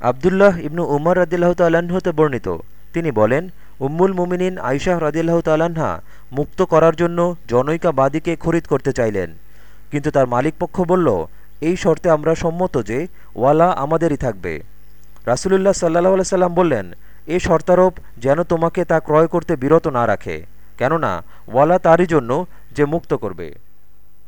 আবদুল্লাহ ইবনু উমর রদিল্লাহ তাল্লাহতে বর্ণিত। তিনি বলেন, উম্মুল মুমিনিন আইশাহ রদিল্লাহ তাল্লাহা মুক্ত করার জন্য জনৈকা বাদীকে খরিদ করতে চাইলেন। কিন্তু তার মালিকপক্ষ বলল, এই শর্তে আমরা সম্মত যে ওয়ালা আমাদেরই থাকবে। রাসুলুল্লাহ সাল্লাহ সাল্লাম বললেন, এ শর্তারোপ যেন তোমাকে তা ক্রয় করতে বিরত না রাখে। কেননা, ওয়ালা তারই জন্য যে মুক্ত করবে।